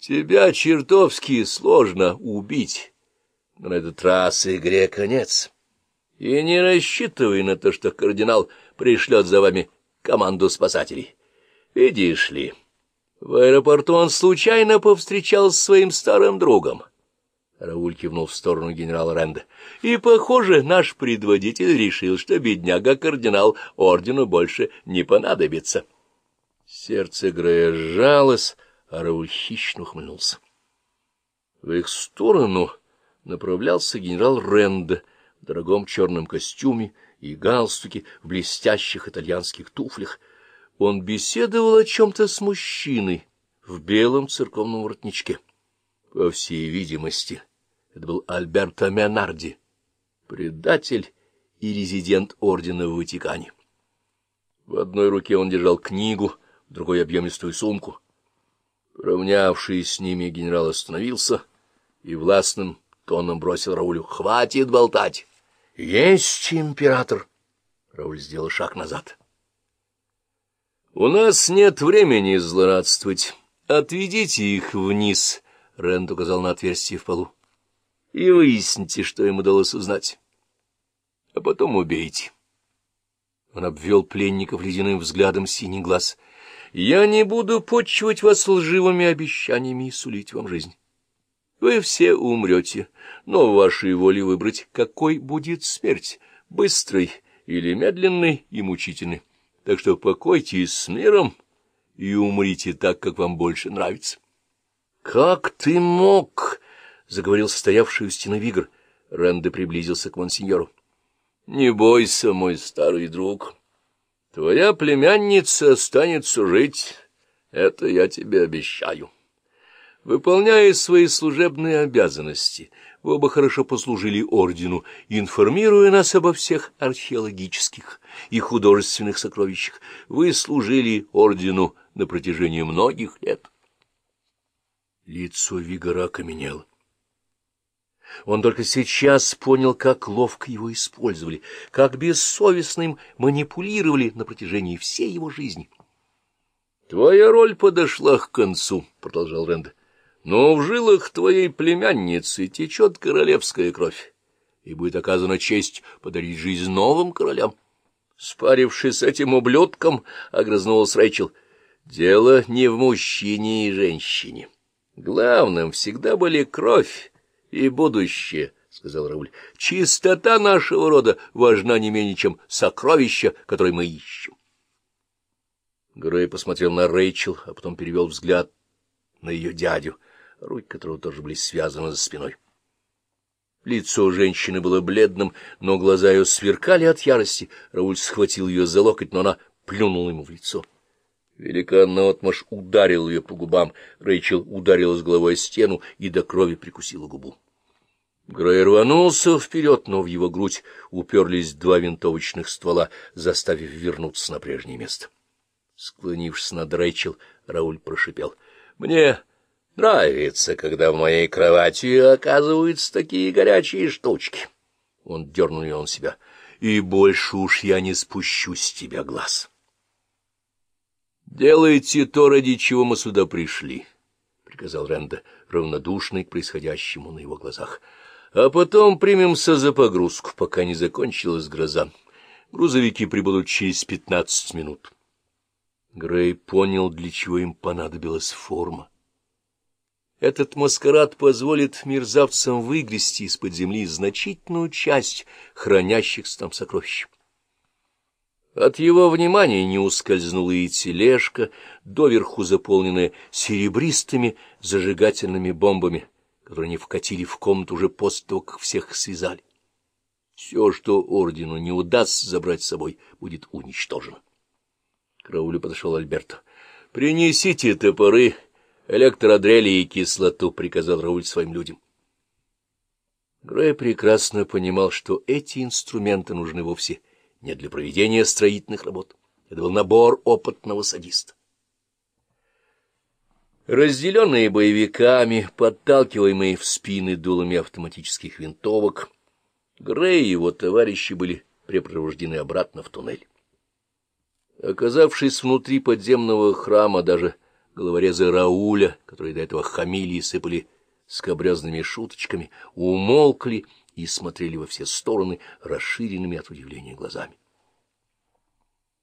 Тебя чертовски сложно убить, но на этот раз игре конец. И не рассчитывай на то, что кардинал пришлет за вами команду спасателей. Видишь ли, в аэропорту он случайно повстречал с своим старым другом. Рауль кивнул в сторону генерала Ренда. И, похоже, наш предводитель решил, что бедняга-кардинал ордену больше не понадобится. Сердце Грея сжалось, а Рауль хищно ухмыльнулся. В их сторону направлялся генерал Ренда в дорогом черном костюме и галстуке в блестящих итальянских туфлях. Он беседовал о чем-то с мужчиной в белом церковном воротничке. По всей видимости, это был Альберто Менарди, предатель и резидент ордена в Ватикане. В одной руке он держал книгу, в другой — объемистую сумку. Равнявшись с ними, генерал остановился и властным тоном бросил Раулю. — Хватит болтать! — Есть император! Рауль сделал шаг назад. — У нас нет времени злорадствовать. Отведите их вниз, — Рэнд указал на отверстие в полу, — и выясните, что им удалось узнать. А потом убейте. Он обвел пленников ледяным взглядом синий глаз — я не буду почивать вас лживыми обещаниями и сулить вам жизнь. Вы все умрете, но в вашей воле выбрать, какой будет смерть, быстрой или медленной и мучительной. Так что покойтесь с миром и умрите так, как вам больше нравится. — Как ты мог? — заговорил стоявший у стены Вигр. Рэнде приблизился к монсеньору. — Не бойся, мой старый друг. — Твоя племянница останется жить, это я тебе обещаю. Выполняя свои служебные обязанности, вы оба хорошо послужили ордену, информируя нас обо всех археологических и художественных сокровищах. Вы служили ордену на протяжении многих лет. Лицо Вигора окаменело. Он только сейчас понял, как ловко его использовали, как бессовестно им манипулировали на протяжении всей его жизни. — Твоя роль подошла к концу, — продолжал Рэнд. — Но в жилах твоей племянницы течет королевская кровь, и будет оказана честь подарить жизнь новым королям. Спарившись с этим ублюдком, огрызнулась Рэйчел, — дело не в мужчине и женщине. Главным всегда были кровь, и будущее, — сказал Рауль. — Чистота нашего рода важна не менее, чем сокровища, которые мы ищем. Грей посмотрел на Рэйчел, а потом перевел взгляд на ее дядю, руки которого тоже были связаны за спиной. Лицо женщины было бледным, но глаза ее сверкали от ярости. Рауль схватил ее за локоть, но она плюнула ему в лицо. Великан наотмашь ударил ее по губам. Рэйчел ударилась головой о стену и до крови прикусила губу. Грей рванулся вперед, но в его грудь уперлись два винтовочных ствола, заставив вернуться на прежнее место. Склонившись над Рэйчел, Рауль прошипел. — Мне нравится, когда в моей кровати оказываются такие горячие штучки. Он дернул ее на себя. — И больше уж я не спущу с тебя глаз. — «Делайте то, ради чего мы сюда пришли», — приказал Ренда, равнодушный к происходящему на его глазах. «А потом примемся за погрузку, пока не закончилась гроза. Грузовики прибудут через пятнадцать минут». Грей понял, для чего им понадобилась форма. Этот маскарад позволит мерзавцам выгрести из-под земли значительную часть хранящихся там сокровищ. От его внимания не ускользнула и тележка, доверху заполненная серебристыми зажигательными бомбами, которые они вкатили в комнату уже после того, как всех связали. Все, что ордену не удастся забрать с собой, будет уничтожено. К Раулю подошел Альберто. — Принесите топоры, электродрели и кислоту, — приказал Рауль своим людям. Грей прекрасно понимал, что эти инструменты нужны вовсе не для проведения строительных работ. Это был набор опытного садиста. Разделенные боевиками, подталкиваемые в спины дулами автоматических винтовок, Грей и его товарищи были препровождены обратно в туннель. Оказавшись внутри подземного храма, даже Головорезы Рауля, которые до этого хамили и сыпали скобрезными шуточками, умолкли и смотрели во все стороны расширенными от удивления глазами.